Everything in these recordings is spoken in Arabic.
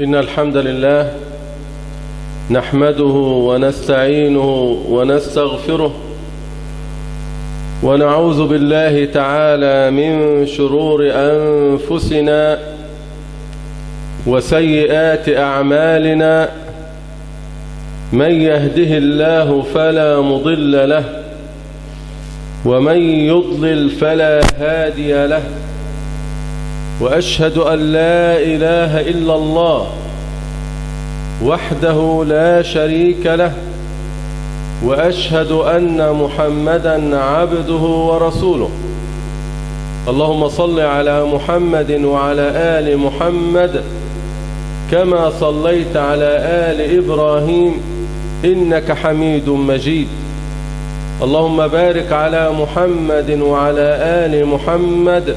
إن الحمد لله نحمده ونستعينه ونستغفره ونعوذ بالله تعالى من شرور أنفسنا وسيئات أعمالنا من يهده الله فلا مضل له ومن يضلل فلا هادي له وأشهد أن لا إله إلا الله وحده لا شريك له وأشهد أن محمدا عبده ورسوله. اللهم صل على محمد وعلى آل محمد كما صليت على آل إبراهيم إنك حميد مجيد. اللهم بارك على محمد وعلى آل محمد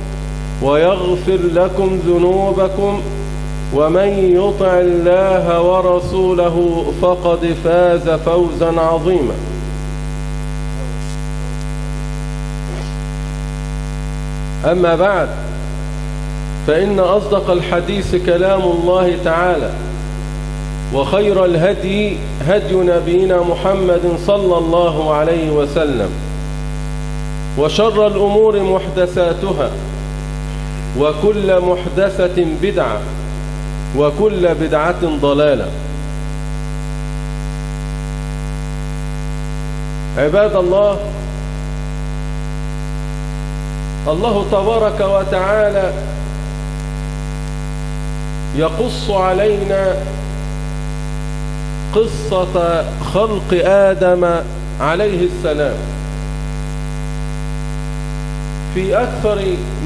ويغفر لكم ذنوبكم ومن يطع الله ورسوله فقد فاز فوزا عظيما. أما بعد فإن أصدق الحديث كلام الله تعالى وخير الهدي هدي نبينا محمد صلى الله عليه وسلم وشر الأمور محدثاتها وكل محدثة بدعة وكل بدعة ضلالة. عباد الله الله تبارك وتعالى يقص علينا قصة خلق آدم عليه السلام. في أكثر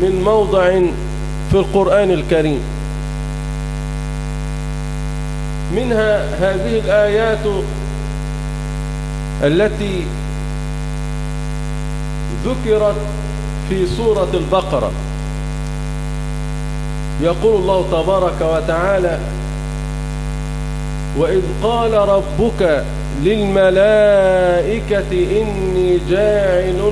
من موضع في القرآن الكريم. منها هذه الآيات التي ذكرت في سورة البقرة. يقول الله تبارك وتعالى وإذ قال ربك للملائكة إني جاعل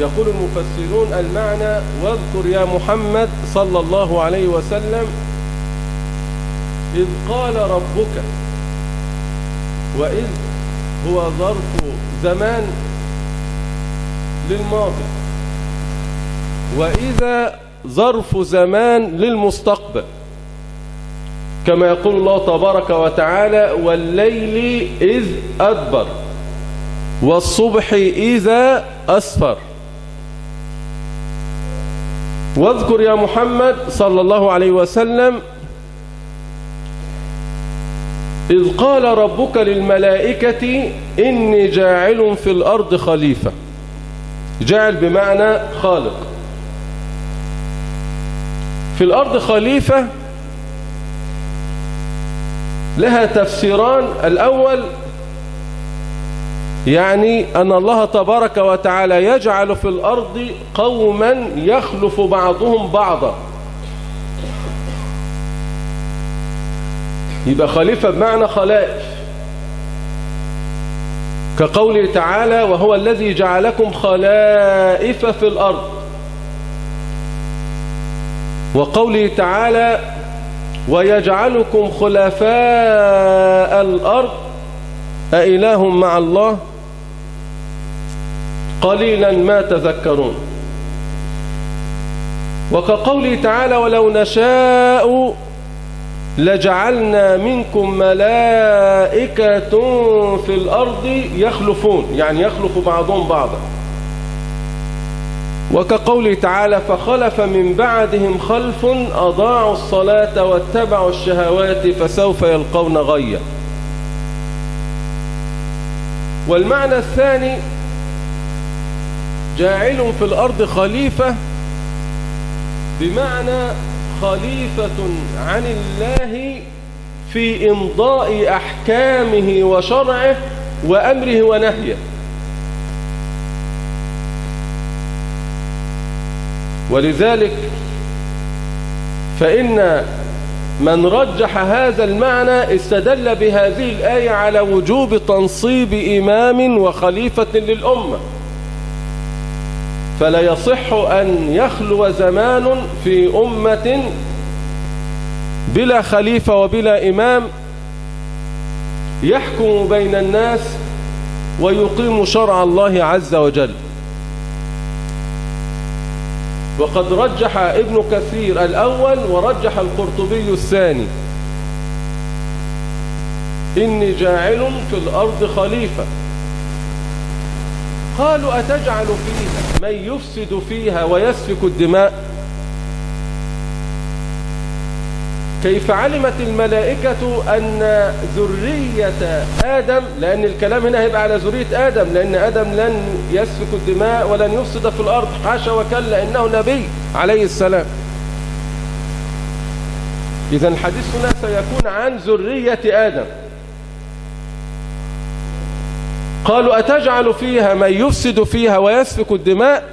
يقول المفسرون المعنى واذكر يا محمد صلى الله عليه وسلم إذ قال ربك وإذ هو ظرف زمان للماضي وإذا ظرف زمان للمستقبل كما يقول الله تبارك وتعالى والليل إذ أدبر والصبح إذا أسفر واذكر يا محمد صلى الله عليه وسلم إذ قال ربك للملائكة إني جاعل في الأرض خليفة. جاعل بمعنى خالق. في الأرض خليفة لها تفسيران. الأول يعني أن الله تبارك وتعالى يجعل في الأرض قوما يخلف بعضهم بعضا. يبقى خليفة بمعنى خلائف. كقوله تعالى وهو الذي جعلكم خلائف في الأرض وقوله تعالى ويجعلكم خلفاء الأرض أإله مع الله؟ قليلا ما تذكرون. وكقوله تعالى ولو نشاء لجعلنا منكم ملائكة في الأرض يخلفون. يعني يخلف بعضهم بعضا. وكقوله تعالى فخلف من بعدهم خلف أضاعوا الصلاة واتبعوا الشهوات فسوف يلقون غيا. والمعنى الثاني جاعل في الأرض خليفة بمعنى خليفة عن الله في إمضاء أحكامه وشرعه وأمره ونهيه. ولذلك فإن من رجح هذا المعنى استدل بهذه الآية على وجوب تنصيب إمام وخليفة للأمة. فلا يصح أن يخلو زمان في أمة بلا خليفة وبلا إمام يحكم بين الناس ويقيم شرع الله عز وجل. وقد رجح ابن كثير الأول ورجح القرطبي الثاني. إني جاعل في الأرض خليفة. قالوا أتجعل فيها؟ من يفسد فيها ويسفك الدماء؟ كيف علمت الملائكة أن ذرية آدم لأن الكلام هنا هيبقى على ذرية آدم لأن آدم لن يسفك الدماء ولن يفسد في الأرض حاشا وكلا إنه نبي عليه السلام. إذا الحديث هنا سيكون عن ذرية آدم. قالوا أتجعل فيها من يفسد فيها ويسفك الدماء؟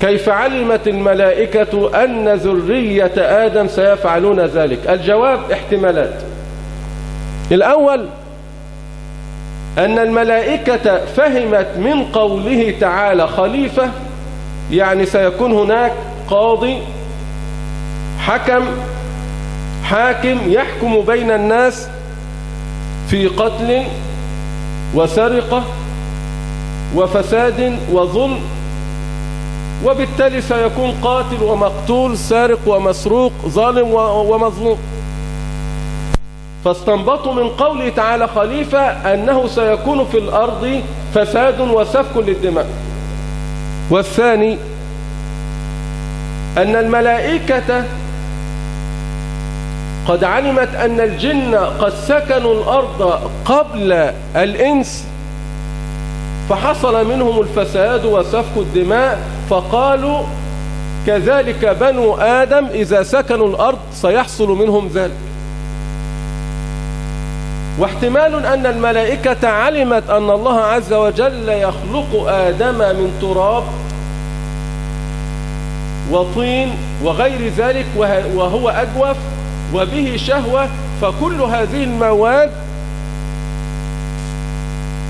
كيف علمت الملائكة أن ذرية آدم سيفعلون ذلك؟ الجواب احتمالات. الأول أن الملائكة فهمت من قوله تعالى خليفة يعني سيكون هناك قاضي حكم حاكم يحكم بين الناس في قتل وسرقة وفساد وظلم وبالتالي سيكون قاتل ومقتول سارق ومسروق ظالم ومظلوم. فاستنبطوا من قوله تعالى خليفة أنه سيكون في الأرض فساد وسفك للدماء. والثاني أن الملائكة قد علمت أن الجن قد سكنوا الأرض قبل الإنس فحصل منهم الفساد وسفك الدماء فقالوا كذلك بنو آدم إذا سكنوا الأرض سيحصل منهم ذلك. واحتمال أن الملائكة علمت أن الله عز وجل يخلق آدم من تراب وطين وغير ذلك وهو أجوف وبه شهوة فكل هذه المواد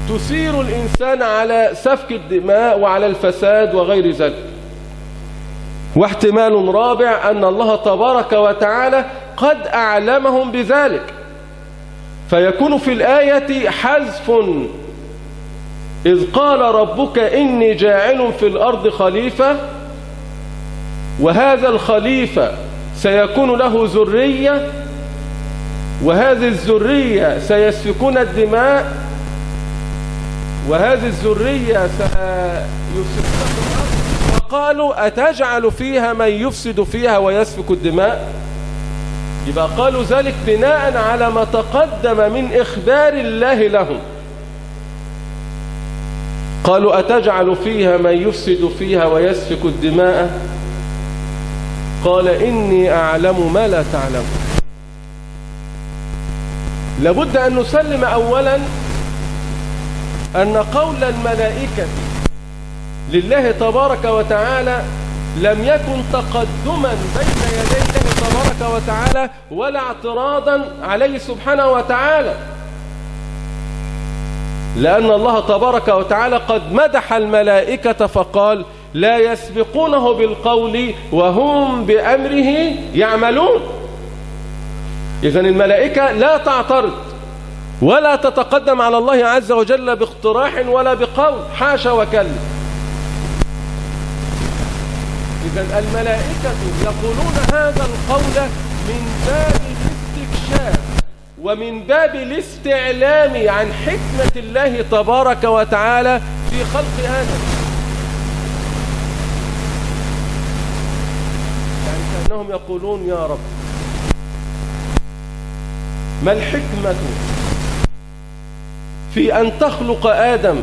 تثير الإنسان على سفك الدماء وعلى الفساد وغير ذلك. واحتمال رابع أن الله تبارك وتعالى قد أعلمهم بذلك. فيكون في الآية حذف إذ قال ربك إني جاعل في الأرض خليفة وهذا الخليفة سيكون له ذرية وهذه الذرية سيسفكون الدماء وهذه الذرية سيفسدون في الأرض وقالوا أتجعل فيها من يفسد فيها ويسفك الدماء؟ يبقى قالوا ذلك بناء على ما تقدم من إخبار الله لهم. قالوا أتجعل فيها من يفسد فيها ويسفك الدماء؟ قال إني أعلم ما لا تعلم. لابد أن نسلم أولا أن قول الملائكة لله تبارك وتعالى لم يكن تقدما بين يدي الله تبارك وتعالى ولا اعتراضا عليه سبحانه وتعالى. لأن الله تبارك وتعالى قد مدح الملائكة فقال لا يسبقونه بالقول وهم بأمره يعملون. إذن الملائكة لا تعترض ولا تتقدم على الله عز وجل باقتراح ولا بقول حاشا وكلا. إذا الملائكة يقولون هذا القول من باب الاستكشاف ومن باب الاستعلام عن حكمة الله تبارك وتعالى في خلق آدم. كأنهم يقولون يا رب. ما الحكمة في أن تخلق آدم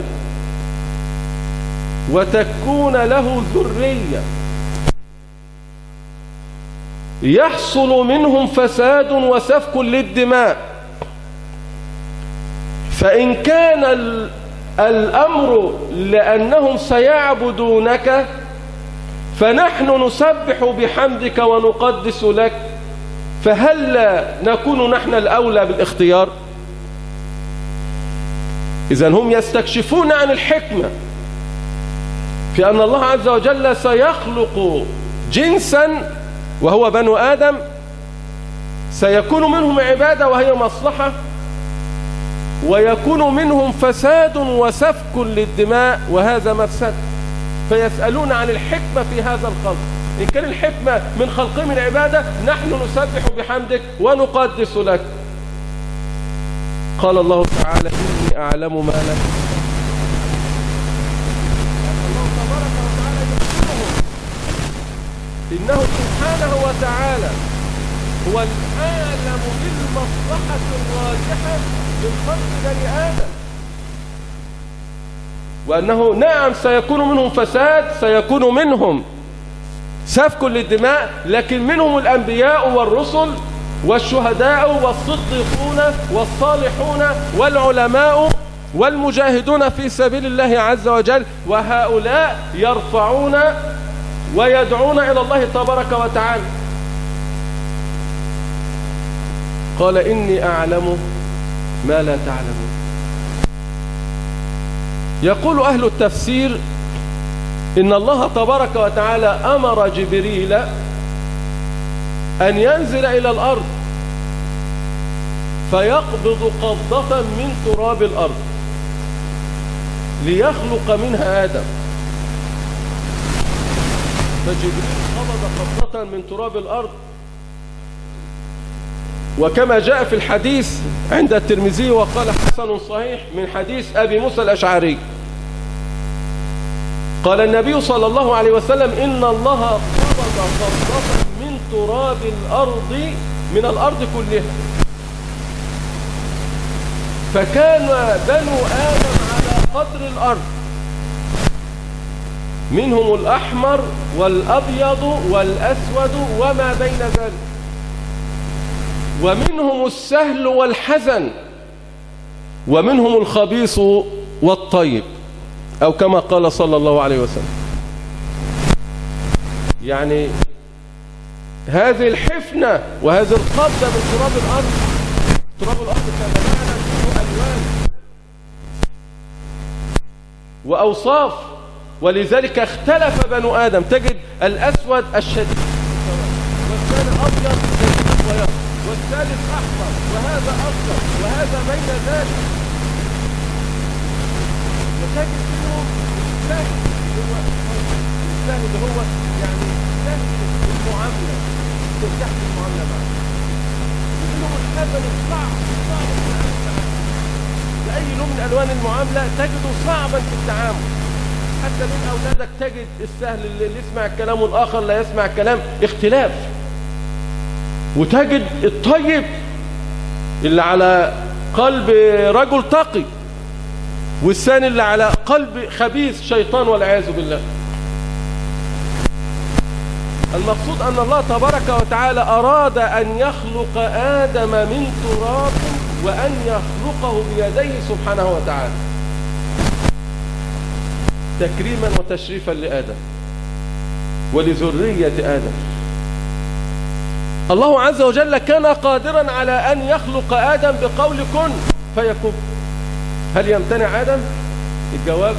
وتكون له ذرية؟ يحصل منهم فساد وسفك للدماء. فإن كان الأمر لأنهم سيعبدونك فنحن نسبح بحمدك ونقدس لك فهل نكون نحن الأولى بالاختيار؟ إذا هم يستكشفون عن الحكمة في أن الله عز وجل سيخلق جنسا وهو بنو آدم سيكون منهم عبادة وهي مصلحة ويكون منهم فساد وسفك للدماء وهذا مفسد. فيسألون عن الحكمة في هذا الخلق. إن كان الحكمة من خلقهم العبادة نحن نسبح بحمدك ونقدس لك. قال الله تعالى إني أعلم ما لك إنه سبحانه وتعالى هو العالم بالمصلحة الراجحة من خلق بني آدم. وأنه نعم سيكون منهم فساد سيكون منهم سفك للدماء لكن منهم الأنبياء والرسل والشهداء والصديقون والصالحون والعلماء والمجاهدون في سبيل الله عز وجل وهؤلاء يرفعون ويدعون إلى الله تبارك وتعالى. قال إني أعلم ما لا تعلمون. يقول أهل التفسير إن الله تبارك وتعالى أمر جبريل أن ينزل إلى الأرض فيقبض قبضة من تراب الأرض ليخلق منها آدم. فجبريل قبض قبضة من تراب الأرض وكما جاء في الحديث عند الترمذي وقال حسن صحيح من حديث أبي موسى الأشعري. قال النبي صلى الله عليه وسلم إن الله قبض قبضة من تراب الأرض من الأرض كلها. فكان بنو آدم على قدر الأرض. منهم الأحمر والأبيض والأسود وما بين ذلك. ومنهم السهل والحزن ومنهم الخبيث والطيب أو كما قال صلى الله عليه وسلم. يعني هذه الحفنة وهذه القبضة من تراب الأرض تراب الأرض كان معنا فيه ألوان. وأوصاف ولذلك اختلف بنو آدم. تجد الأسود الشديد والثاني أبيض والثالث أحمر وهذا أصفر وهذا بين ذلك. وتجد منهم السهل هو اللي هو يعني سهل المعاملة ترتاح في المعاملة معه ومنهم الحزن الصعب صعب لأي لون من ألوان المعاملة تجده صعبا في التعامل. حتى من أولادك تجد السهل اللي يسمع الكلام والآخر لا يسمع الكلام اختلاف. وتجد الطيب اللي على قلب رجل تقي والثاني اللي على قلب خبيث شيطان والعياذ بالله. المقصود أن الله تبارك وتعالى أراد أن يخلق آدم من تراب وأن يخلقه بيديه سبحانه وتعالى. تكريما وتشريفا لآدم ولذرية آدم. الله عز وجل كان قادرا على أن يخلق آدم بقول كن فيكون. هل يمتنع آدم؟ الجواب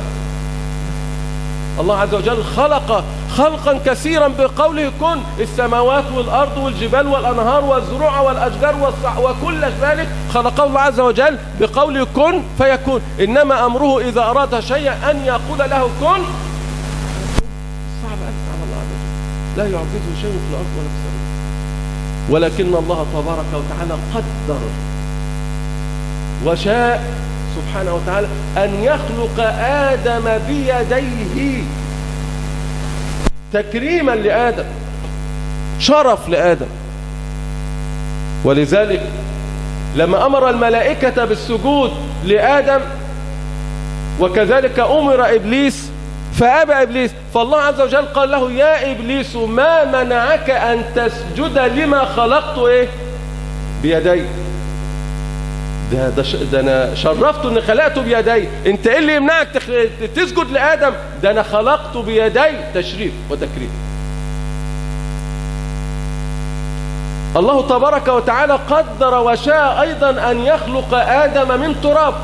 الله عز وجل خلق خلقا كثيرا بقوله كن. السماوات والأرض والجبال والأنهار والزروع والأشجار والصع وكل ذلك خلقه الله عز وجل بقوله كن فيكون. إنما أمره إذا أراد شيئا أن يقول له كن. صعب أن على الله عز وجل. لا يعجزه شيء في الأرض ولا في السماء. ولكن الله تبارك وتعالى قدر وشاء سبحانه وتعالى أن يخلق آدم بيديه تكريما لآدم شرف لآدم. ولذلك لما أمر الملائكة بالسجود لآدم وكذلك أمر إبليس فأبى إبليس فالله عز وجل قال له يا إبليس ما منعك أن تسجد لما خلقت؟ إيه؟ بيدي. ده, ده, ده أنا شرفته أن خلقته بيدي. أنت إيه اللي يمنعك. تسجد لآدم؟ ده أنا خلقته بيدي. تشريف وتكريم. الله تبارك وتعالى قدر وشاء أيضا أن يخلق آدم من تراب.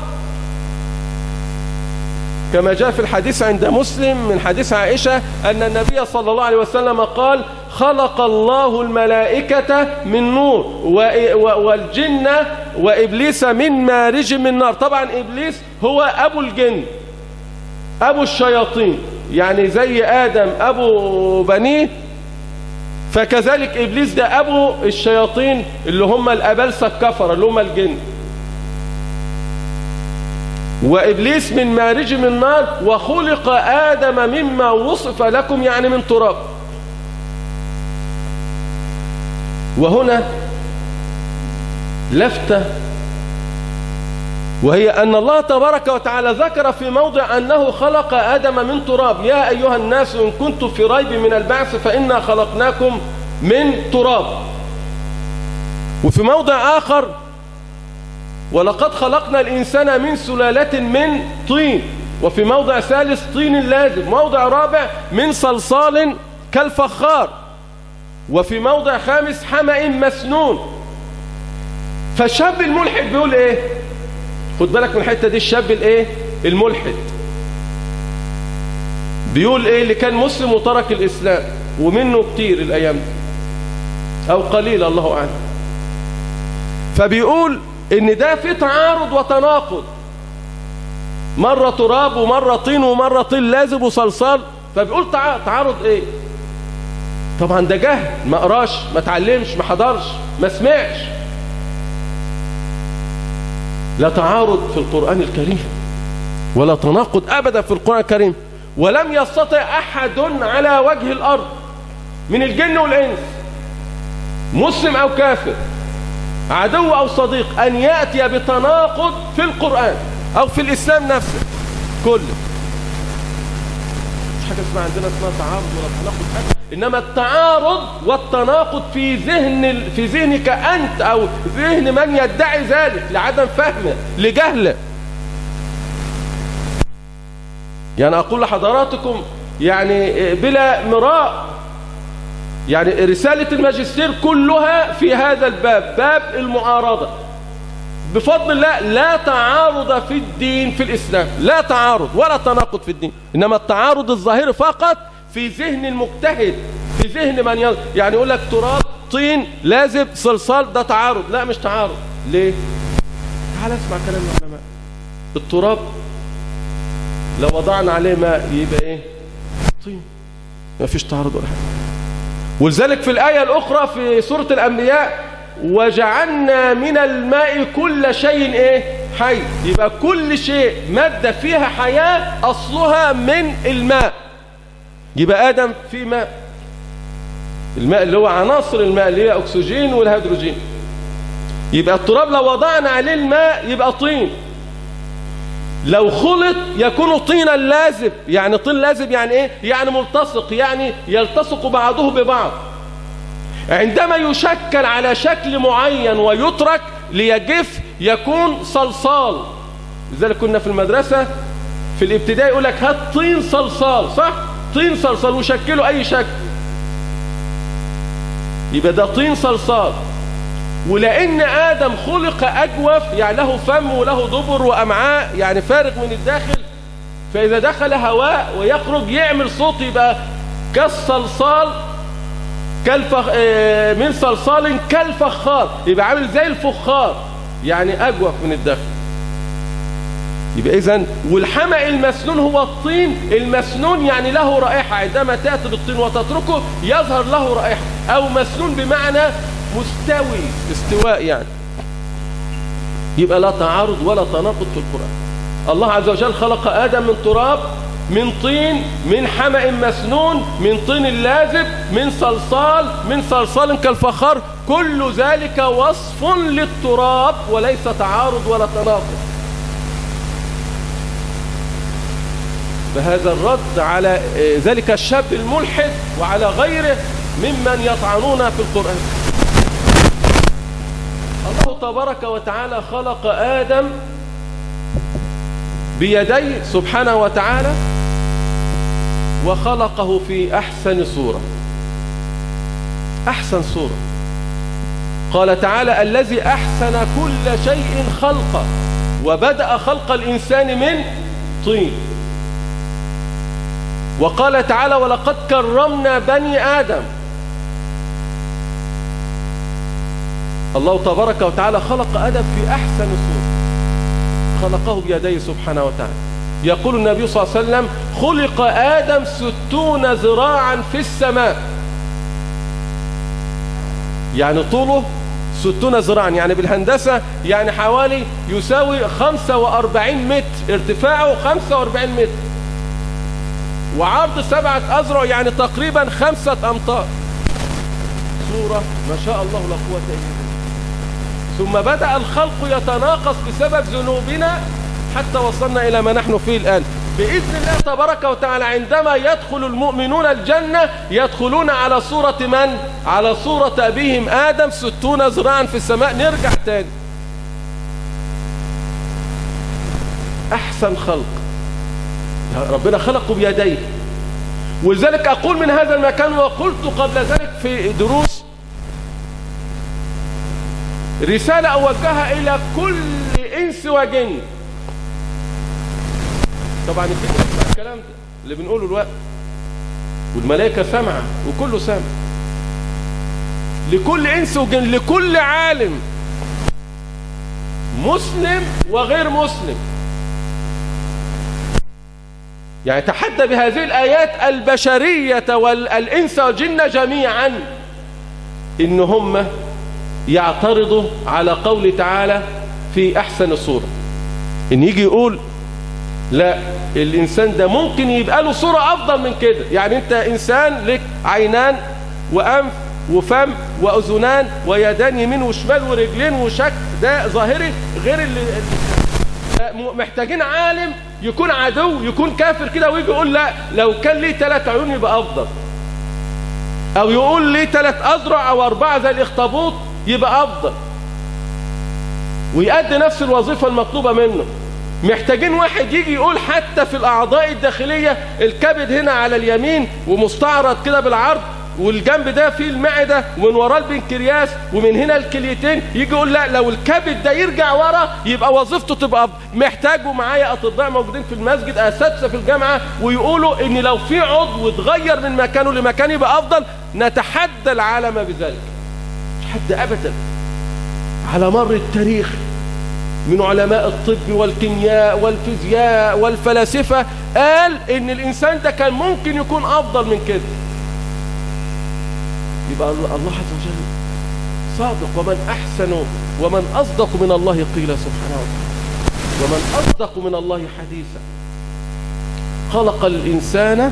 كما جاء في الحديث عند مسلم من حديث عائشة أن النبي صلى الله عليه وسلم قال خلق الله الملائكة من نور والجن وإبليس من مارج من نار. طبعا إبليس هو أبو الجن أبو الشياطين يعني زي آدم أبو بنيه. فكذلك إبليس ده أبو الشياطين اللي هم الأبلسة الكفر اللي هم الجن. وإبليس من مارج من نار وخلق آدم مما وصف لكم يعني من تراب. وهنا لفتة وهي أن الله تبارك وتعالى ذكر في موضع أنه خلق آدم من تراب. يا أيها الناس إن كنتم في ريب من البعث فإنا خلقناكم من تراب. وفي موضع آخر ولقد خلقنا الإنسان من سلالة من طين وفي موضع ثالث طين لازم موضع رابع من صلصال كالفخار وفي موضع خامس حمأ مسنون. فالشاب الملحد بيقول إيه؟ خد بالك من الحتة دي الشاب الإيه؟ الملحد. بيقول إيه؟ اللي كان مسلم وترك الإسلام ومنه كتير الأيام دي أو قليل الله أعلم. فبيقول إن ده في تعارض وتناقض. مرة تراب ومرة طين ومرة طين لازم وصلصال. فبيقول تعارض إيه؟ طبعا ده جهل. ما قراش ما تعلمش ما حضرش ما سمعش. لا تعارض في القرآن الكريم ولا تناقض أبدا في القرآن الكريم. ولم يستطع أحد على وجه الأرض من الجن والإنس مسلم أو كافر عدو أو صديق أن يأتي بتناقض في القرآن أو في الإسلام نفسه. كله. مش حاجة اسمها عندنا اسمها تعارض ولا تناقض حاجة. إنما التعارض والتناقض في ذهن في ذهنك أنت أو ذهن من يدعي ذلك لعدم فهمه لجهله. يعني أقول لحضراتكم يعني بلا مراء يعني رسالة الماجستير كلها في هذا الباب باب المعارضة. بفضل الله لا تعارض في الدين في الإسلام لا تعارض ولا تناقض في الدين. إنما التعارض الظاهر فقط في ذهن المجتهد في ذهن من يل... يعني يقول لك تراب طين لازم صلصال ده تعارض. لا مش تعارض. ليه؟ تعال اسمع كلام العلماء. التراب لو وضعنا عليه ماء يبقى إيه؟ طين. ما فيش تعارض ولا حاجة. ولذلك في الآية الأخرى في سورة الأنبياء وجعلنا من الماء كل شيء إيه؟ حي. يبقى كل شيء مادة فيها حياة أصلها من الماء. يبقى آدم في ماء. الماء اللي هو عناصر الماء اللي هي أكسجين والهيدروجين. يبقى التراب لو وضعنا عليه الماء يبقى طين. لو خلط يكون طينا لازب. يعني طين لازب يعني إيه؟ يعني ملتصق يعني يلتصق بعضه ببعض. عندما يشكل على شكل معين ويترك ليجف يكون صلصال. لذلك كنا في المدرسة في الابتدائي يقول لك هات طين صلصال صح؟ طين صلصال وشكله أي شكل. يبقى ده طين صلصال. ولأن آدم خلق أجوف يعني له فم وله دبر وأمعاء يعني فارغ من الداخل. فإذا دخل هواء ويخرج يعمل صوت يبقى كالصلصال كالفخ آه، من صلصال كالفخار. يبقى عامل زي الفخار يعني أجوف من الداخل. يبقى إذا والحمأ المسنون هو الطين. المسنون يعني له رائحة. عندما تأتي بالطين وتتركه يظهر له رائحة. أو مسنون بمعنى مستوي استواء يعني. يبقى لا تعارض ولا تناقض في القرآن. الله عز وجل خلق آدم من تراب من طين من حمأ مسنون من طين لازب من صلصال من صلصال كالفخار. كل ذلك وصف للتراب وليس تعارض ولا تناقض. فهذا الرد على ذلك الشاب الملحد وعلى غيره ممن يطعنون في القرآن. الله تبارك وتعالى خلق آدم بيديه سبحانه وتعالى وخلقه في أحسن صورة. أحسن صورة. قال تعالى الذي أحسن كل شيء خلقه وبدأ خلق الإنسان من طين. وقال تعالى ولقد كرمنا بني آدم الله تبارك وتعالى خلق آدم في أحسن صورة. خلقه بيديه سبحانه وتعالى. يقول النبي صلى الله عليه وسلم خلق آدم ستون ذراعا في السماء. يعني طوله ستون ذراعا يعني بالهندسة يعني حوالي يساوي 45 متر ارتفاعه 45 متر. وعرض سبعة أذرع يعني تقريبا خمسة أمتار. صورة ما شاء الله لا قوة إلا بالله. ثم بدأ الخلق يتناقص بسبب ذنوبنا حتى وصلنا إلى ما نحن فيه الآن. بإذن الله تبارك وتعالى عندما يدخل المؤمنون الجنة يدخلون على صورة من؟ على صورة أبيهم آدم ستون ذراعا في السماء. نرجع تاني. أحسن خلق. ربنا خلقه بيديه. ولذلك أقول من هذا المكان وقلت قبل ذلك في دروس رسالة أوجهها إلى كل إنس وجن. طبعا الجن يسمع الكلام ده اللي بنقوله الوقت والملائكة سامعة وكله سامع. لكل إنس وجن لكل عالم. مسلم وغير مسلم. يعني تحدى بهذه الآيات البشرية والإنس والجن جميعا إن هم يعترضوا على قول تعالى في أحسن الصورة. إن يجي يقول لا الإنسان ده ممكن يبقى له صورة أفضل من كده. يعني أنت إنسان لك عينان وأنف وفم وأذنان ويدان يمين وشمال ورجلين وشكل ده ظاهري غير اللي محتاجين عالم يكون عدو يكون كافر كده ويجي يقول لا لو كان ليه ثلاث عيون يبقى أفضل. أو يقول ليه ثلاث أذرع أو أربعة زي الإخطبوط يبقى أفضل. ويأدي نفس الوظيفة المطلوبة منه. محتاجين واحد يجي يقول حتى في الأعضاء الداخلية الكبد هنا على اليمين ومستعرض كده بالعرض والجنب ده فيه المعدة ومن وراه البنكرياس ومن هنا الكليتين يجي يقول لا لو الكبد ده يرجع ورا يبقى وظيفته تبقى محتاجوا معايا أطباء موجودين في المسجد أساتذة في الجامعة ويقولوا إن لو في عضو اتغير من مكانه لمكان يبقى أفضل. نتحدى العالم بذلك. حد أبدا. على مر التاريخ من علماء الطب والكيمياء والفيزياء والفلاسفة قال إن الإنسان ده كان ممكن يكون أفضل من كده. يبقى الله عز وجل صادق. ومن أحسن ومن أصدق من الله قيل سبحانه وتعالى ومن أصدق من الله حديثا. خلق الإنسان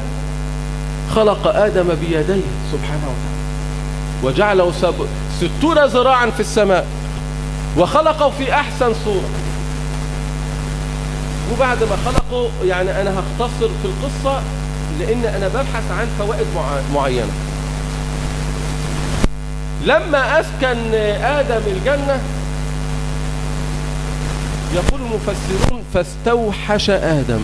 خلق آدم بيديه سبحانه وتعالى. وجعله ستون ذراعا في السماء وخلقه في أحسن صورة. وبعد ما خلقه يعني أنا هختصر في القصة لأن أنا ببحث عن فوائد معينة. لما أسكن آدم الجنة يقول المفسرون فاستوحش آدم.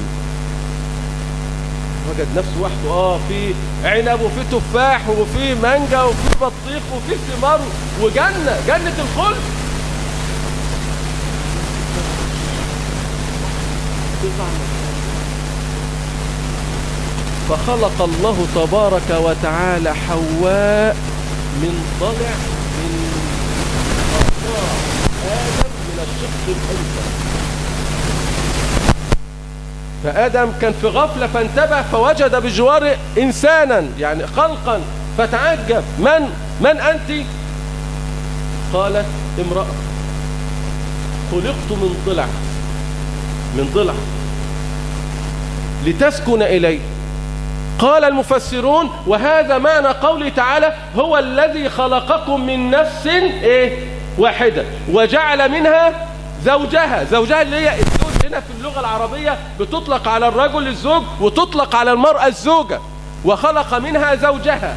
وجد نفسه وحده. آه في عنب وفي تفاح وفي مانجا وفي بطيخ وفي ثمار وجنة جنة الخلد فخلق الله تبارك وتعالى حواء من ضلع من آدم من الشق الأيسر فآدم كان في غفلة فانتبه فوجد بجواره إنسانا يعني خلقا فتعجب. من؟ من أنت؟ قالت امرأة خلقت من ضلع من ضلع لتسكن إليه قال المفسرون وهذا معنى قوله تعالى هو الذي خلقكم من نفس إيه؟ واحدة وجعل منها زوجها. زوجها اللي هي هنا في اللغة العربية بتطلق على الرجل الزوج وتطلق على المرأة الزوجة وخلق منها زوجها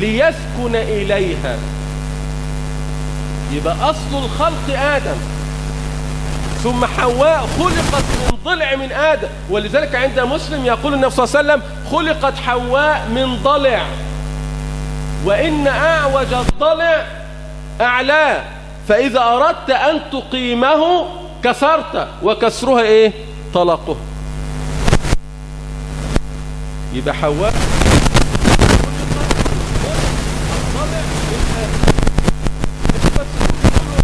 ليسكن إليها. يبقى أصل الخلق آدم. ثم حواء خلقت من ضلع من آدم. ولذلك عند مسلم يقول النبي صلى الله عليه وسلم خلقت حواء من ضلع. وإن أعوج الضلع أعلاه فإذا أردت أن تقيمه كسرت وكسرها إيه؟ طلقه يبقى حواء.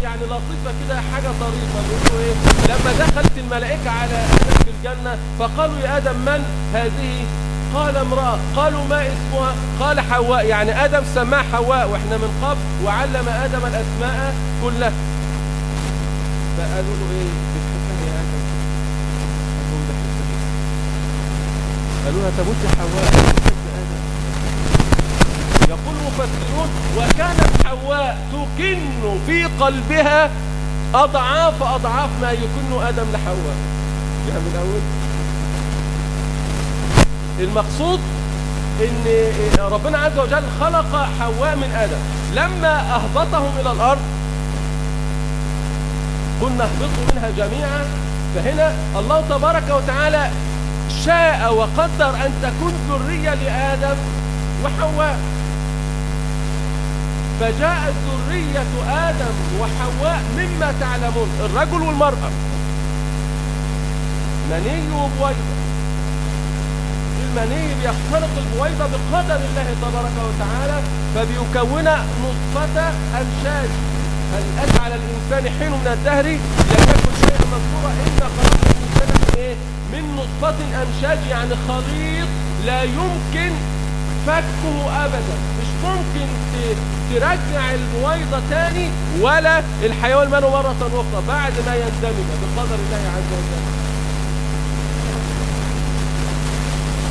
يعني لطيفة كده حاجة طريفة بيقولوا إيه؟ لما دخلت الملائكة على آدم في الجنة فقالوا يا آدم من هذه؟ قال امرأة. قالوا ما اسمها؟ قال حواء. يعني آدم سماه حواء وإحنا من قبل وعلم آدم الأسماء كلها. فقالوا له إيه بتحبها يا آدم قالوا بحبها قالوا لها تموت حواء يقول المفسرون وكانت حواء تكن في قلبها أضعاف أضعاف ما يكن آدم لحواء يعني من أول المقصود ان ربنا عز وجل خلق حواء من آدم لما أهبطهم إلى الأرض قلنا اهبطوا منها جميعا. فهنا الله تبارك وتعالى شاء وقدر أن تكون ذرية لآدم وحواء. فجاءت ذرية آدم وحواء مما تعلمون. الرجل والمرأة. مني وبويضة. المني بيختلط البويضة بقدر الله تبارك وتعالى فبيكون نطفة أمشاج أتى على الإنسان حين من الدهر لم يكن شيئا مذكورا إلا خلق الإنسان من إيه؟ من نطفة أمشاج يعني خليط لا يمكن فكه أبدا مش ممكن ترجع البويضة تاني ولا الحيوان منه مرة أخرى بعد ما يندمج بقدر الله عز وجل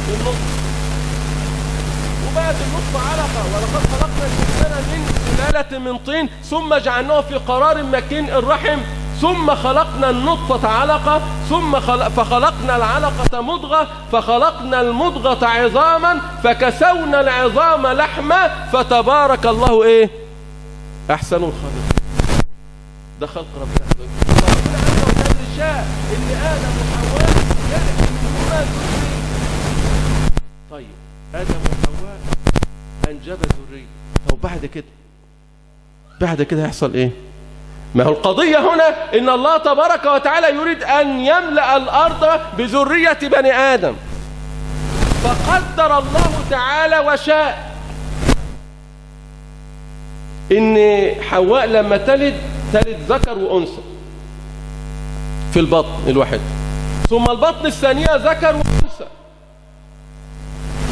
النطفة وبعد النطفة علقة ولقد خلقنا الإنسان من سلالة من طين ثم جعلناه في قرار مكين الرحم ثم خلقنا النطفة علقة ثم خلق فخلقنا العلقة مضغة فخلقنا المضغة عظاما فكسونا العظام لحما فتبارك الله إيه؟ أحسن الخالق ده خلق ربنا. ربنا عز وجل شاء ان آدم وحواء ياتي منهما ذريه طيب آدم وحواء انجب ذرية. طب بعد كده؟ بعد كده هيحصل إيه؟ ما هو القضية هنا إن الله تبارك وتعالى يريد أن يملأ الأرض بذرية بني آدم. فقدر الله تعالى وشاء. إن حواء لما تلد تلد ذكر وأنثى. في البطن الواحد. ثم البطن الثانية ذكر وأنثى.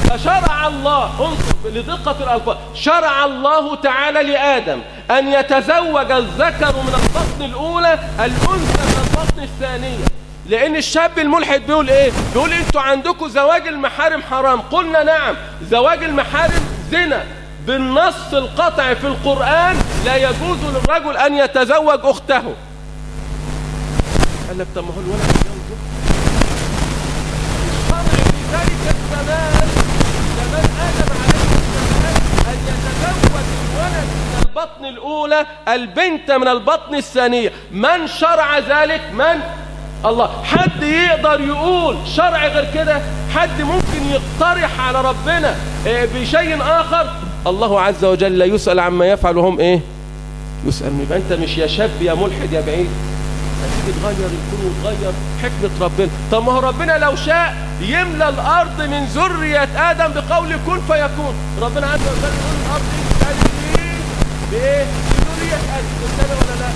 فشرع الله انظر لدقة الألفاظ. شرع الله تعالى لآدم أن يتزوج الذكر من البطن الأولى الأنثى من البطن الثانية. لأن الشاب الملحد بيقول إيه؟ بيقول أنتوا عندكم زواج المحارم حرام. قلنا نعم زواج المحارم زنا. بالنص القطع في القرآن لا يجوز للرجل أن يتزوج أخته. قال لك طب ما هو الولد يتزوج الشرع في ذلك الزمان زمان آدم عليه السلام أن يتزوج الولد من البطن الأولى البنت من البطن الثانية. من شرع ذلك؟ من؟ الله. حد يقدر يقول شرع غير كده؟ حد ممكن يقترح على ربنا آه، بشيء آخر؟ الله عز وجل يسأل عما يفعل وهم إيه؟ يسأل يبقى أنت مش يا شاب يا ملحد يا بعيد. هتيجي تغير الكون وتغير حكمة ربنا. طب ما هو ربنا لو شاء يملى الأرض من ذرية آدم بقول كن فيكون. ربنا عز وجل يقول الأرض بإيه؟ بذرية آدم بالسنة ولا لا؟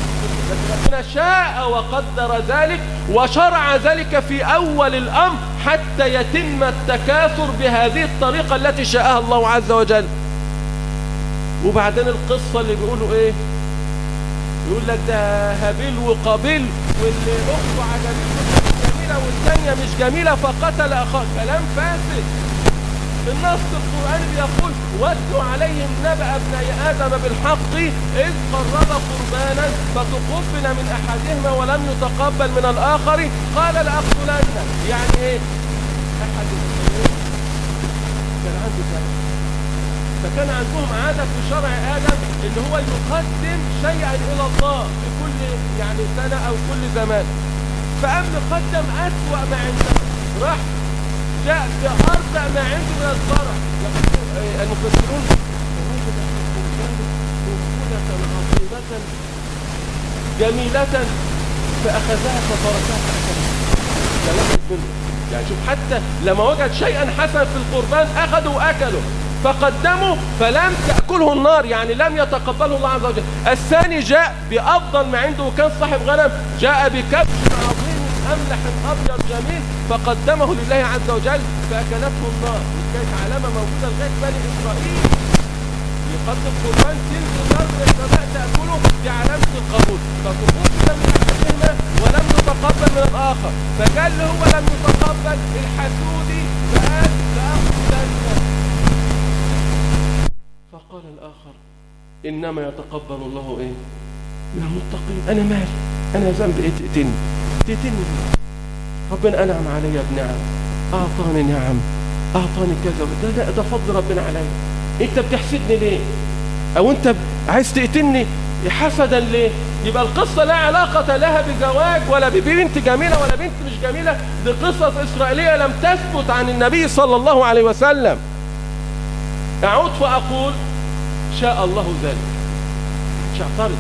بس شاء وقدر ذلك وشرع ذلك في أول الأمر حتى يتم التكاثر بهذه الطريقة التي شاءها الله عز وجل. وبعدين القصة اللي بيقولوا إيه؟ يقول لك ده هابيل وقابيل واللي أخته عجبته جميلة والثانية مش جميلة فقتل أخاه. كلام فاسد. النص القرآني بيقول واتلوا عليهم نبأ ابني آدم بالحق إذ قرب قربانا فتقبل من أحدهما ولم يتقبل من الآخر. قال لأقتلن. يعني إيه؟ أحد كان عنده ذلك فكان عندهم عادة في شرع آدم إن هو يقدم شيئا إلى الله في كل يعني سنة أو كل زمان. فقام قدم أسوأ ما عنده. راح جاء بأرضع ما عنده من الزرع المفسرون عظيمة جميلة فأخذها ففركها تحت منه يعني شوف حتى لما وجد شيئا حسنا في القربان أخذوا وأكلوا. فقدموا فلم تأكله النار يعني لم يتقبله الله عز وجل. الثاني جاء بأفضل ما عنده وكان صاحب غنم جاء بكبش. أملح أبيض جميل فقدمه لله عز وجل فأكلته النار. كانت علامة موجودة لغاية بني إسرائيل؟ يقدم قربان تنزل نار من السماء تأكله بعلامة القبول فتقبل من أحدهما ولم يتقبل من الآخر. فقال هو لم يتقبل الحسودي فقال لأخذ فقال الآخر إنما يتقبل الله إيه؟ من المتقين. أنا مالي. أنا ذنب إيه تقتلني؟ تقتلني ربنا أنعم علي بنعم أعطاني نعم. أعطاني كذا. ده, ده, ده فضل ربنا علي. أنت بتحسدني ليه؟ أو أنت عايز تقتلني حسدا ليه؟ يبقى القصة لا علاقة لها بزواج ولا ببنت جميلة ولا بنت مش جميلة. دي قصص إسرائيلية لم تثبت عن النبي صلى الله عليه وسلم. أعود فأقول شاء الله ذلك. مش اعترض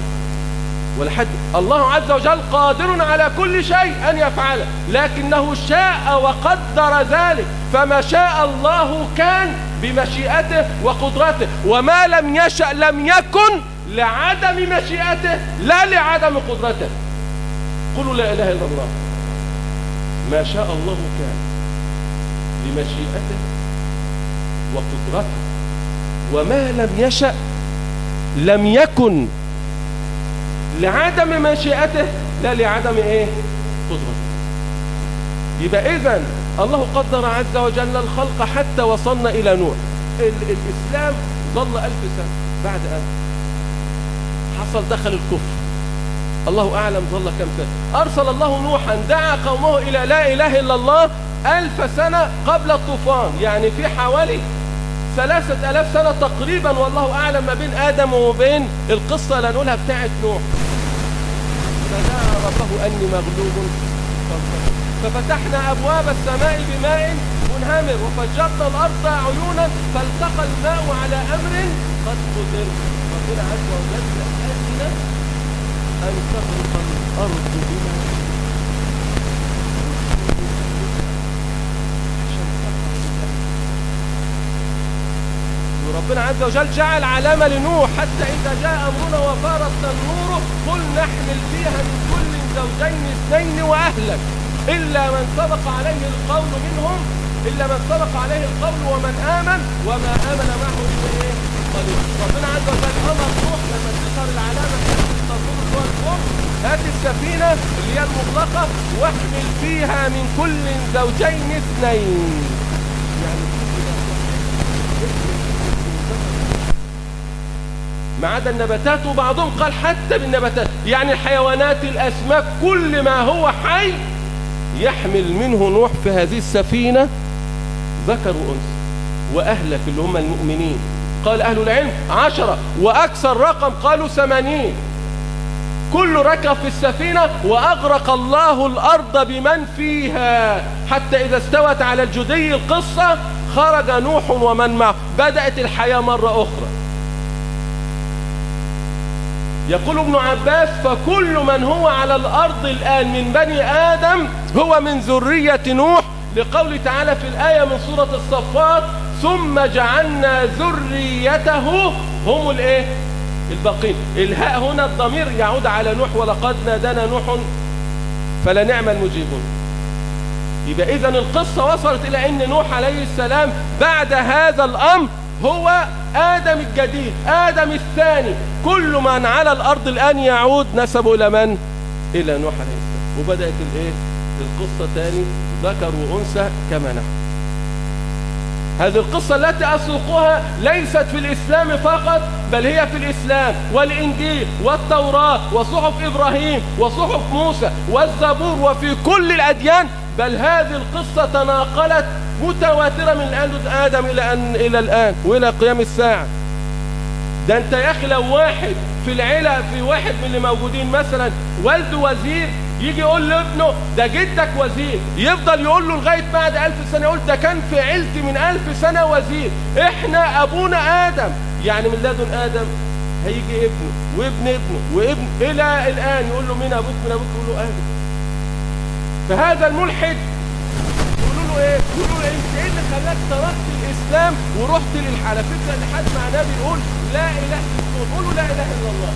ولا حد الله عز وجل قادر على كل شيء أن يفعله لكنه شاء وقدر ذلك فما شاء الله كان بمشيئته وقدرته وما لم يشأ لم يكن لعدم مشيئته لا لعدم قدرته. قولوا لا إله إلا الله. ما شاء الله كان لمشيئته وقدرته وما لم يشأ لم يكن لعدم مشيئته لا لعدم إيه؟ قدرته. يبقى اذا الله قدر عز وجل الخلق حتى وصلنا إلى نوح. الإسلام ظل ألف سنة بعد أن حصل دخل الكفر. الله أعلم ظل كم سنة. أرسل الله نوحا دعا قومه إلى لا إله إلا الله ألف سنة قبل الطوفان. يعني في حوالي ثلاثة ألاف سنة تقريبا والله أعلم ما بين آدم وبين القصة اللي نقولها بتاعت نوح. ربه أني مغلوب. ففتحنا أبواب السماء بماء منهمر وفجرنا الأرض عيونا فالتقى الماء على أمر قد قدر. ربنا عز وجل أذن أن تغرق الأرض بما ربنا عز وجل جعل علامة لنوح حتى إذا جاء أمرنا وفارت النور قل نحمل فيها من كل زوجين اثنين وأهلك. إلا من سبق عليه القول منهم إلا من سبق عليه القول ومن آمن وما آمن معه إلا إيه؟ ربنا عز وجل أمر نوح لما تظهر العلامة الكفر هات السفينة اللي هي المغلقة واحمل فيها من كل زوجين اثنين. يعني ما عدا النباتات وبعضهم قال حتى بالنباتات. يعني الحيوانات الأسماك كل ما هو حي يحمل منه نوح في هذه السفينة ذكر وأنثى وأهلك اللي هم المؤمنين. قال أهل العلم عشرة وأكثر رقم قالوا ثمانين. كله ركب في السفينة وأغرق الله الأرض بمن فيها. حتى إذا استوت على الجدي القصة خرج نوح ومن معه. بدأت الحياة مرة أخرى. يقول ابن عباس فكل من هو على الأرض الآن من بني آدم هو من ذرية نوح لقول تعالى في الآية من سورة الصفات ثم جعلنا ذريته هم الإيه؟ الباقين. الهاء هنا الضمير يعود على نوح ولقد نادانا نوح فلنعم المجيبون. يبقى اذا القصة وصلت إلى إن نوح عليه السلام بعد هذا الأمر هو آدم الجديد آدم الثاني كل من على الأرض الآن يعود نسبه إلى من؟ إلى نوح عليه السلام وبدأت الإيه؟ القصة تاني ذكر وأنثى كما نحن هذه القصة التي أسوقها ليست في الإسلام فقط بل هي في الإسلام والإنجيل والتوراة وصحف إبراهيم وصحف موسى والزبور وفي كل الأديان بل هذه القصة تناقلت متواترة من الآن آدم إلى, أن إلى الآن وإلى قيام الساعة. ده أنت يا أخي لو واحد في العيلة في واحد من اللي موجودين مثلا والده وزير يجي يقول لابنه ده جدك وزير. يفضل يقول له لغاية بعد ألف سنة يقول ده كان في عيلتي من ألف سنة وزير. إحنا أبونا آدم. يعني من لدن آدم هيجي ابنه وابن ابنه وابن إلى الآن يقول له مين أبوك؟ من أبوك؟ يقول له آدم. فهذا الملحد له إيه؟ يقولوا له انت إيه اللي خلاك تركت الإسلام ورحت للحاله فكره لحد معناه بيقول لا إله إلا الله. لا إله إلا الله.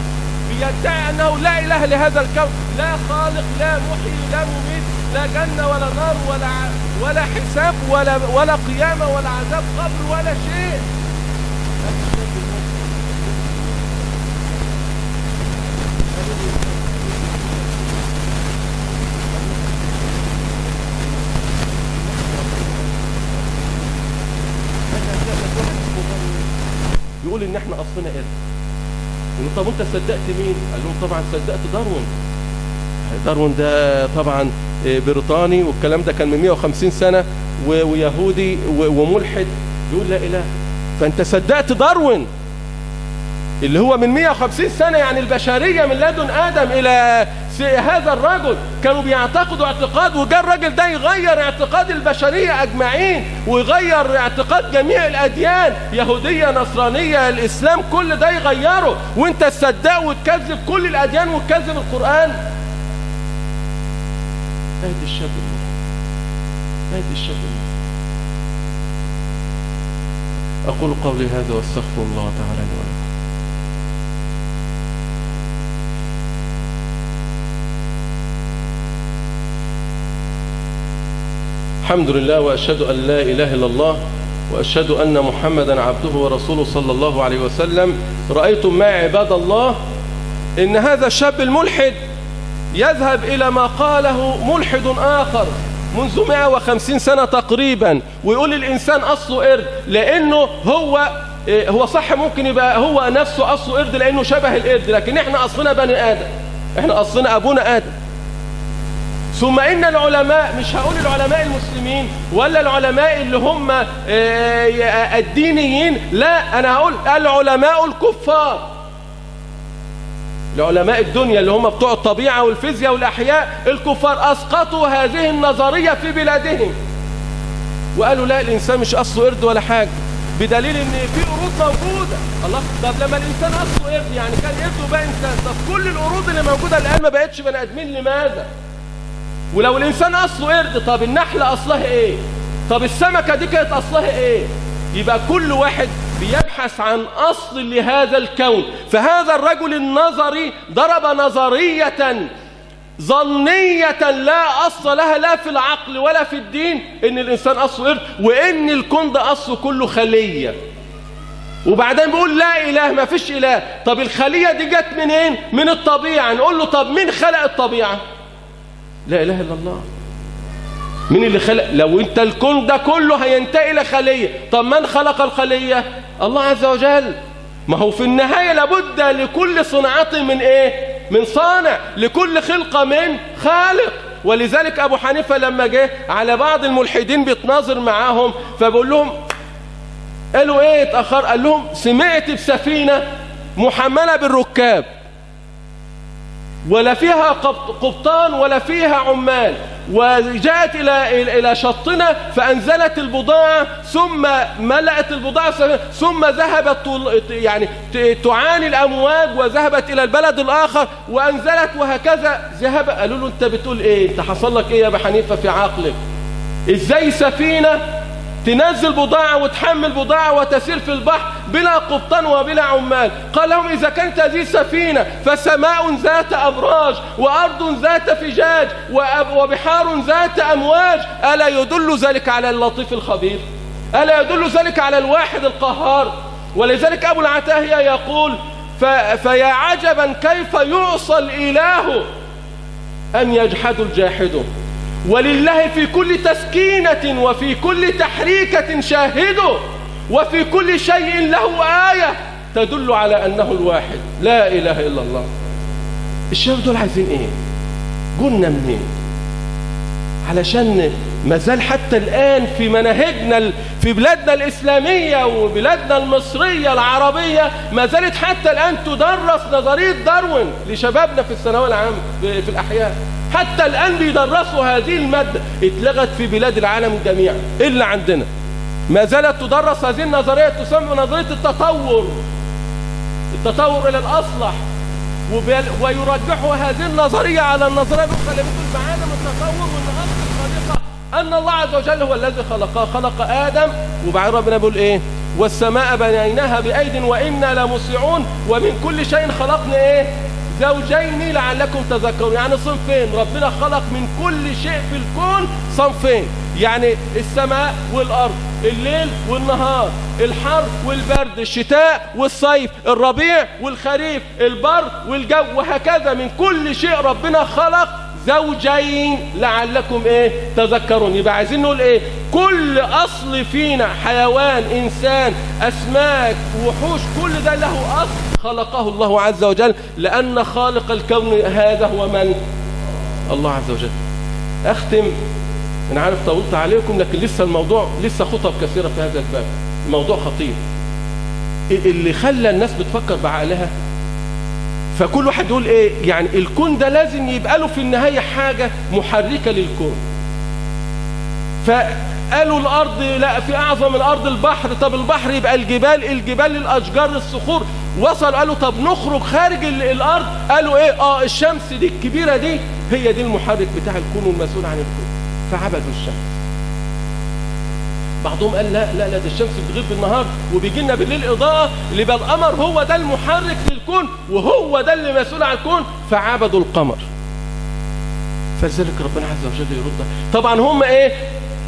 بيدعي أنه لا إله لهذا الكون. لا خالق لا محيي لا مميت لا جنة ولا نار ولا ولا حساب ولا ولا قيامة ولا عذاب قبر ولا شيء. يقول إن إحنا اصلنا قرد قالوا طب أنت صدقت مين؟ قال لهم طبعا صدقت داروين. داروين ده طبعا آه، بريطاني والكلام ده كان من 150 سنة ويهودي وملحد. يقول لا إله. فأنت صدقت داروين اللي هو من 150 سنة يعني البشرية من لدن آدم إلى هذا الرجل كانوا بيعتقدوا اعتقاد وجاء الراجل ده يغير اعتقاد البشرية أجمعين ويغير اعتقاد جميع الأديان يهودية نصرانية الإسلام كل ده يغيره. وانت تصدق وتكذب كل الأديان وتكذب القرآن؟ هذه الشاب هذه الشاب أقول قولي هذا واستغفر الله تعالى لي. الحمد لله وأشهد أن لا إله إلا الله وأشهد أن محمدا عبده ورسوله صلى الله عليه وسلم. رأيتم ما عباد الله؟ إن هذا الشاب الملحد يذهب إلى ما قاله ملحد آخر منذ 150 سنة تقريبا ويقول الإنسان أصله قرد لأنه هو إيه، هو صح ممكن يبقى هو نفسه أصله قرد لأنه شبه القرد لكن إحنا أصلنا بني آدم. إحنا أصلنا أبونا آدم. ثم إن العلماء مش هقول العلماء المسلمين ولا العلماء اللي هم آه، الدينيين لا أنا هقول العلماء الكفار. العلماء الدنيا اللي هم بتوع الطبيعة والفيزياء والأحياء الكفار أسقطوا هذه النظرية في بلادهم. وقالوا لا الإنسان مش أصله قرد ولا حاجة. بدليل إن في قرود موجودة. الله طب لما الإنسان أصله قرد يعني كان قرد وبقى إنسان؟ طب كل القرود اللي موجودة الآن ما بقتش بني آدمين لماذا؟ ولو الإنسان أصله قرد طب النحلة أصلها إيه؟ طب السمكة دي كانت أصلها إيه؟ يبقى كل واحد بيبحث عن أصل لهذا الكون. فهذا الرجل النظري ضرب نظرية ظنية لا أصل لها لا في العقل ولا في الدين إن الإنسان أصله قرد وإن الكون ده أصله كله خلية. وبعدين بيقول لا إله ما فيش إله. طب الخلية دي جت منين؟ من الطبيعة. نقول له طب مين خلق الطبيعة؟ لا إله إلا الله. مين اللي خلق؟ لو أنت الكون ده كله هينتهي إلى خلية. طب من خلق الخلية؟ الله عز وجل. ما هو في النهاية لابد لكل صنعه من إيه؟ من صانع. لكل خلقة من خالق. ولذلك أبو حنيفة لما جه على بعض الملحدين بيتناظر معاهم فبقول لهم قالوا إيه؟ اتأخر. قال لهم سمعت بسفينة محملة بالركاب. ولا فيها قبطان ولا فيها عمال وجاءت إلى إلى شطنا فأنزلت البضاعة ثم ملأت البضاعة ثم ذهبت يعني تعاني الأمواج وذهبت إلى البلد الآخر وأنزلت وهكذا. ذهب قالوا له أنت بتقول إيه؟ أنت حصل لك إيه يا أبا حنيفة في عقلك؟ إزاي سفينة تنزل بضاعة وتحمل بضاعة وتسير في البحر بلا قبطان وبلا عمال. قال لهم إذا كانت هذه سفينة فسماء ذات أبراج وأرض ذات فجاج وبحار ذات أمواج. ألا يدل ذلك على اللطيف الخبير؟ ألا يدل ذلك على الواحد القهار؟ ولذلك أبو العتاهية يقول فيا عجبا كيف يعصى الإله أن يجحد الجاحد؟ ولله في كل تسكينة وفي كل تحريكة شاهده وفي كل شيء له آية تدل على أنه الواحد. لا إله إلا الله. الشباب دول عايزين إيه؟ قلنا منين؟ علشان ما زال حتى الآن في مناهجنا في بلادنا الإسلامية وبلادنا المصرية العربية ما زالت حتى الآن تدرس نظرية داروين لشبابنا في الثانوية العامة في الأحياء. حتى الآن بيدرسوا هذه المادة. اتلغت في بلاد العالم جميعا إلا عندنا. ما زالت تدرس هذه النظرية تسمى نظرية التطور. التطور إلى الأصلح. ويرجحوا هذه النظرية على النظرية الأخرى اللي بتقول بعدم التطور أن الله عز وجل هو الذي خلقها خلق آدم. وبعد ربنا بيقول إيه؟ والسماء بنيناها بأيد وإنا لمسعون ومن كل شيء خلقنا إيه؟ زوجين لعلكم تذكرون. يعني صنفين. ربنا خلق من كل شيء في الكون صنفين. يعني السماء والأرض الليل والنهار الحر والبرد الشتاء والصيف الربيع والخريف البر والجو وهكذا من كل شيء ربنا خلق زوجين لعلكم إيه؟ تذكرون. يبقى عايزين نقول إيه؟ كل أصل فينا حيوان إنسان أسماك وحوش كل ده له أصل خلقه الله عز وجل لأن خالق الكون هذا هو من؟ الله عز وجل. أختم. أنا عارف طولت عليكم لكن لسه الموضوع لسه خطب كثيرة في هذا الباب. الموضوع خطير. اللي خلى الناس بتفكر بعقلها؟ فكل واحد يقول إيه يعني الكون ده لازم يبقى له في النهاية حاجة محركة للكون. فقالوا الأرض لا في أعظم الأرض البحر. طب البحر يبقى الجبال الجبال الأشجار الصخور. وصل قالوا طب نخرج خارج الأرض. قالوا إيه؟ آه الشمس دي الكبيرة دي هي دي المحرك بتاع الكون والمسؤول عن الكون. فعبدوا الشمس. بعضهم قال لا لا لا ده الشمس بتغيب بالنهار وبيجي لنا بالليل إضاءة اللي بقى القمر هو ده المحرك للكون وهو ده اللي مسؤول عن الكون فعبدوا القمر. فلذلك ربنا عز وجل يرد طبعا هم إيه؟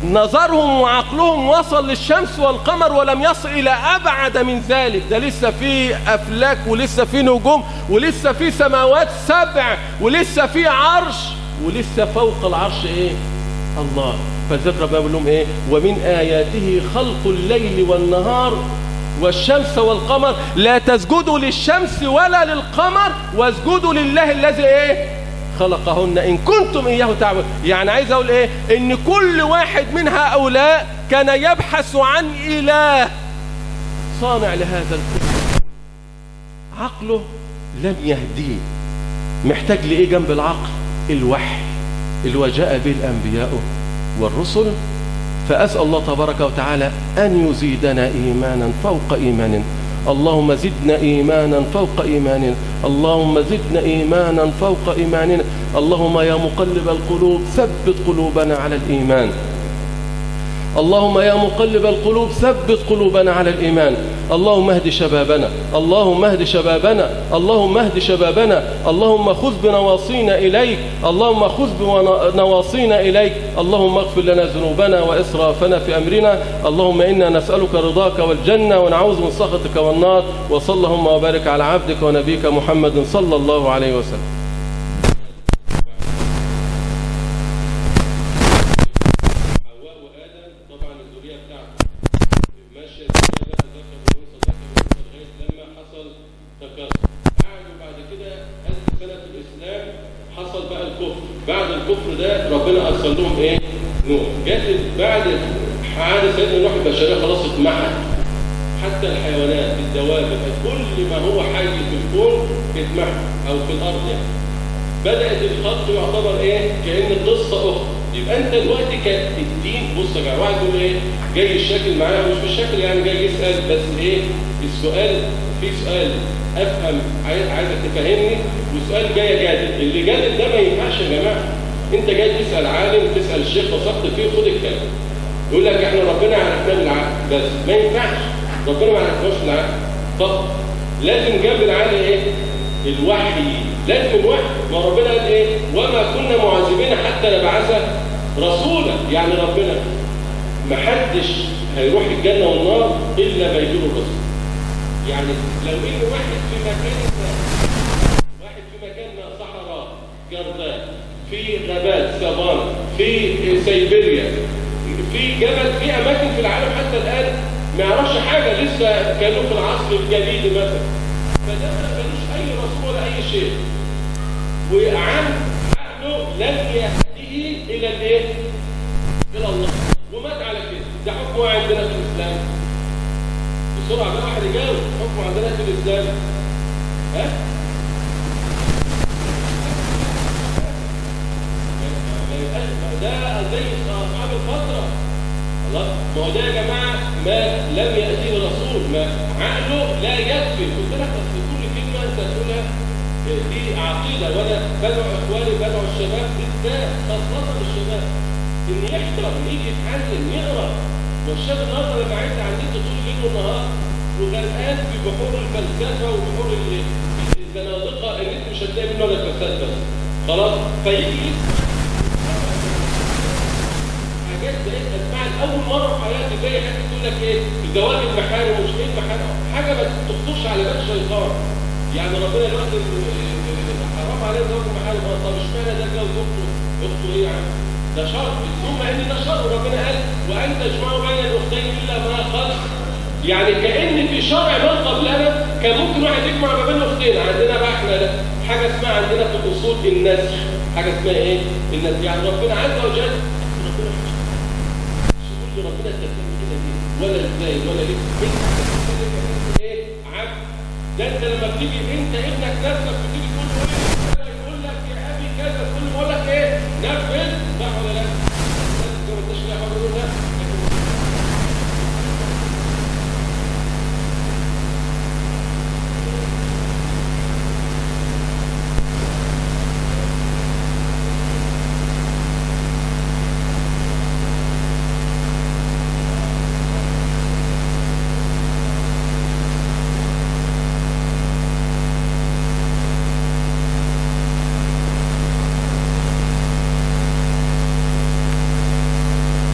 نظرهم وعقلهم وصل للشمس والقمر ولم يصل إلى أبعد من ذلك. ده لسه في أفلاك ولسه في نجوم ولسه في سماوات سبع ولسه في عرش ولسه فوق العرش إيه؟ الله. فالذكر بقى بقول لهم إيه؟ ومن آياته خلق الليل والنهار والشمس والقمر. لا تسجدوا للشمس ولا للقمر واسجدوا لله الذي إيه؟ خلقهن إن كنتم إياه تعبدون. يعني عايز أقول إيه؟ إن كل واحد من هؤلاء كان يبحث عن إله صانع لهذا الكون. عقله لم يهديه. محتاج لإيه جنب العقل؟ الوحي. اللي وجاء به الأنبياء والرسل فأسأل الله تبارك وتعالى أن يزيدنا إيمانا فوق إيمان. اللهم زدنا إيمانا فوق إيماننا اللهم زدنا إيمانا فوق إيماننا اللهم يا مقلب القلوب ثبت قلوبنا على الإيمان. اللهم يا مقلب القلوب ثبت قلوبنا على الإيمان. اللهم اهد شبابنا. اللهم اهد شبابنا. اللهم اهد شبابنا. اللهم خذ بنواصينا إليك. اللهم خذ بنواصينا إليك. اللهم اغفر لنا ذنوبنا وإسرافنا في أمرنا. اللهم إنا نسألك رضاك والجنة ونعوذ من سخطك والنار. وصلى اللهم وبارك على عبدك ونبيك محمد صلى الله عليه وسلم. بعد حادث سيدنا نوح البشرية خلاص اتمحت حتى الحيوانات الدواب كل ما هو حي في الكون اتمحت أو في الأرض يعني بدأت الخط يعتبر إيه؟ كأن القصة أخرى يبقى أنت دلوقتي كان الدين بص يا جماعة واحد يقول إيه؟ جاي الشكل معاه مش بالشكل يعني جاي يسأل بس إيه؟ السؤال في سؤال أفهم عايزك تفهمني وسؤال جاي جادل اللي جادل ده ما ينفعش يا جماعة أنت جاي تسأل عالم تسأل شيخ وصح فيه خد الكلام. يقول لك إحنا ربنا عرفناه بالعقل بس ما ينفعش. ربنا ما عرفناش بالعقل طب. لازم جنب العقل إيه؟ الوحي. لازم الوحي. ما ربنا قال إيه؟ وما كنا معذبين حتى نبعث رسولا. يعني ربنا ما حدش هيروح الجنة والنار إلا ما يجيله الرسول. يعني لو ان واحد في مكان واحد في مكان صحراء جرداء في غابات سافانا في سيبيريا في جبل في أماكن في العالم حتى الآن ما يعرفش حاجة لسه كانوا في العصر الجليدي مثلا. فده ما كانوش أي رسول ولا أي شيء. وعن عقله لم يهديه إلى الإيه؟ إلى الله. ومات على كده. ده حكمه عندنا في الإسلام. بسرعة بقى واحد يجاوب. حكمه عندنا في الإسلام. ها؟ ده زي اصحاب الفترة. خلاص ما هو ده يا جماعة؟ ما لم ياتيه الرسول. ما عقله لا يكفي. قلت لك أصل كل كلمة أنت تقولها دي عقيدة. وأنا بدعو إخواني بدعو الشباب بالذات خاصة الشباب. إن يحضر يجي يتعلم يقرأ. والشاب النهارده لما عايز النت طول الليل والنهار وغرقان في بحور الفلسفة وبحور الزنادقه اللي أنت مش هتلاقي منه ولا الفساد بس خلاص؟ فيجي بقيت اسمعها لاول مرة في حياتي زي حاجة تقول لك إيه؟ الزواج المحارم ومش إيه المحارم حاجة ما تخطرش على بال شيطان يعني ربنا دلوقتي حرام عليه زواج المحارم طب اشمعنى ده جوز اخته اخته إيه يا عم ده شر. ثم ان ده شر. وربنا قال وأن تجمعوا بين الأختين إلا ما خلق يعني كأن في شرع من قبلنا كان ممكن واحد يجمع ما بين الاختين عندنا بقى إحنا لا. حاجة اسمها عندنا في الأصول النسخ. حاجة اسمها إيه؟ النسخ. يعني ربنا عز وجل ربنا ربنا تكلم كده ولا إزاي ولا ليه انت إيه عبد ده انت لما بتيجي انت ابنك نفسك بتيجي تقول له إيه يقول لك يا ابي كذا له بقول لك إيه نفذ صح ولا لا؟ لازم ما تشتغل حاجة يقول لا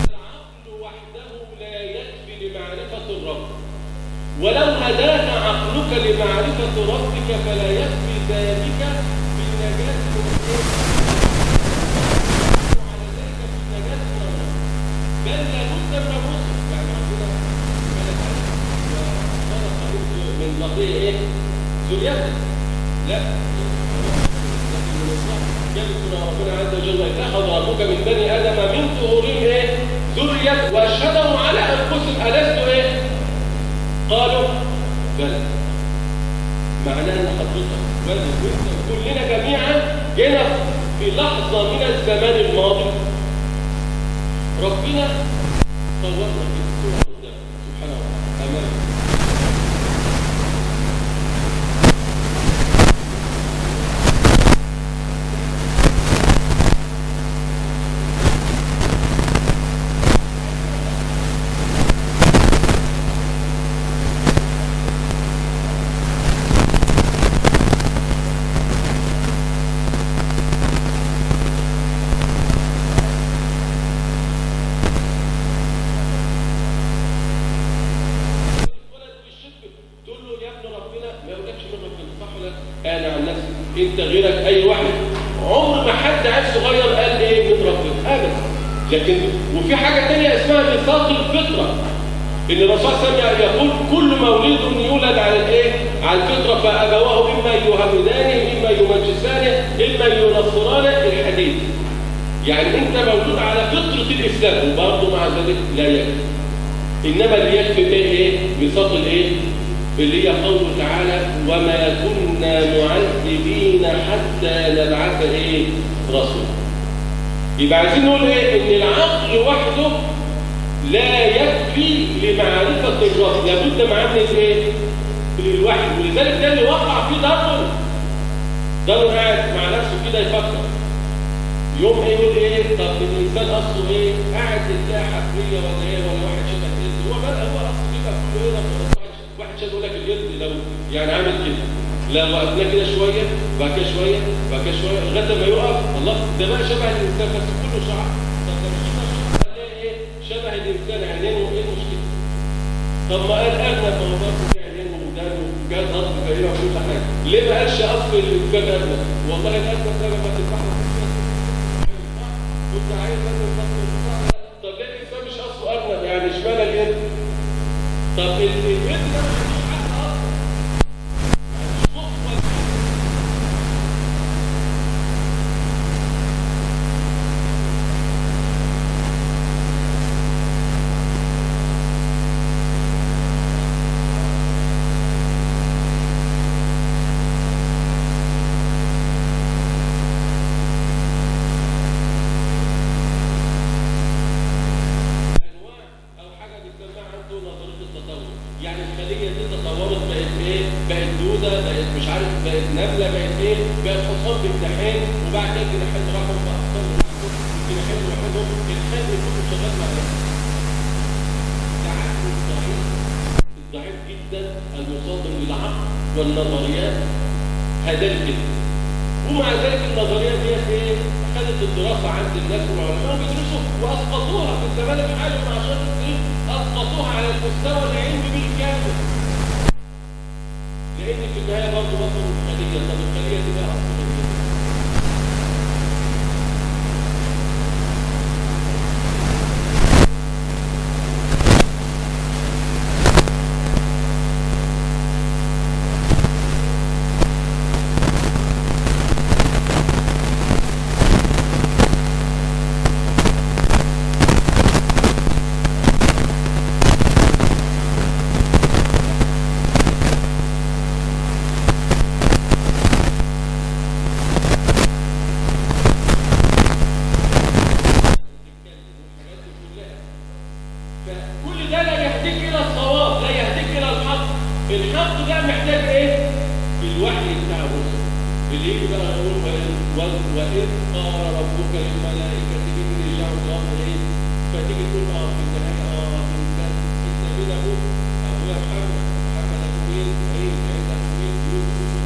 العقل وحده لا يكفي لمعرفة الرب ولو هداك عقلك لمعرفة ربك فلا يكفي ذلك في النجاة من وعلى ذلك في النجاة من الرب بل لابد من الرسل يعني عندنا ملكات وصدق من قضية إيه؟ ذريته لا يذكر ربنا عز وجل اتخذ ربك من بني آدم من ظهورهم إيه؟ ذرية واشهدهم على انفسهم الست إيه؟ قالوا بلى معناه أن حضرتك وانت كلنا جميعا جينا في لحظة من الزمان الماضي. ربنا صورنا في هنا حاجة ليه ما قالش أصل الانسان ادنى والله الادنى ده لما تتبحر كنت عايز طب ليه الإنسان مش أصله ادنى يعني إشمعنى اليد طب اليد بالليل بقى يقول وإذ قال ربك للملائكة إني جعل الأرض إيه فتيجي تقول أه في النهاية أه في النهاية إن بينه أبواب حمد حمد أبوين أي كان تحويل يوسف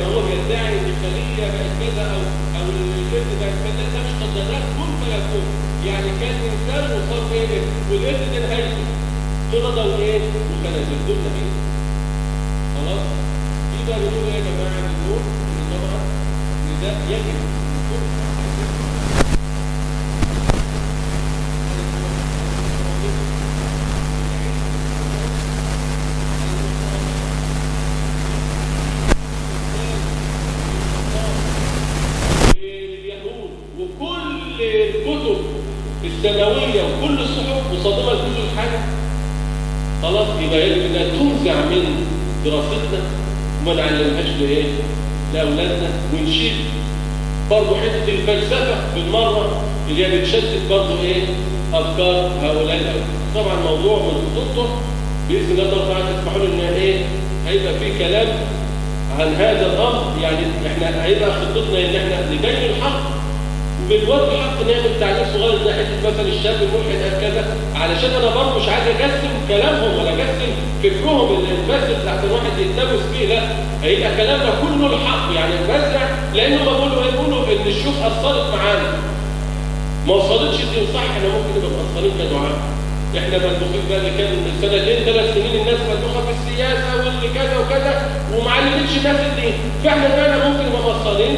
ما هو بيدعي الخليه بقت كذا أو أو الابن بقت كذا ده مش تطورات كن فيكون يعني كان إنسان وصار إيه والابن ده نهايته قردة وإيه؟ وخنازير دول نبيل خلاص؟ يبقى نقول يا جماعة؟ نقول إن طبعا إن ده يجب. يبقى انها تنزع من دراستنا وما نعلمهاش لايه؟ لاولادنا ونشيل برضه حتة الفلسفة بالمرة اللي هي بتشتت برضه إيه؟ أفكار هؤلاء طبعا موضوع خطوطه بإذن الله تعالى تسمحوا لنا إيه؟ هيبقى في كلام عن هذا الأمر يعني إحنا هيبقى خطتنا إن إحنا نبين الحق وبالوقت حق نعمل تعليق صغير زي حتة مثلا الشاب الملحد قال كذا علشان أنا برضه مش عايز أجسم كلامهم ولا أجسم فكرهم اللي البث بتاعت الواحد يتلبس فيه لا هيبقى كلامنا كله الحق يعني بزرع لأنه بقولوا إيه؟ بيقولوا إن الشوك أثرت معانا. ما وصلتش دي صح إحنا ممكن نبقى مقصرين كدعاء إحنا مدوخين بقى اللي كان من سنتين ثلاث سنين الناس مدوخه في السياسة واللي كذا وكذا وما علمتش الناس الدين. فإحنا فعلا ممكن نبقى مقصرين.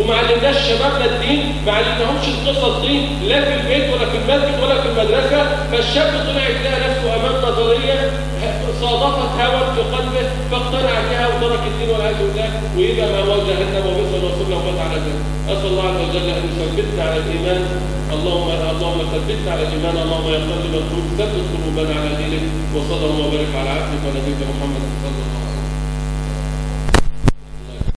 وما علمناش شبابنا الدين ما علمناهمش القصص دي لا في البيت ولا في المسجد ولا في المدرسة. فالشاب طلع يلاقي نفسه أمام نظرية صادفت هوى في قلبه فاقتنع بها وترك الدين والعياذ بالله ويبقى ما هو جهنم وبئس لو مات على ذلك أسأل الله عز وجل أن يثبتنا على الإيمان. اللهم اللهم ثبتنا على الإيمان اللهم يا قلب القلوب ثبت قلوبنا على دينك وصلى الله وبارك على عبدك ونبيك محمد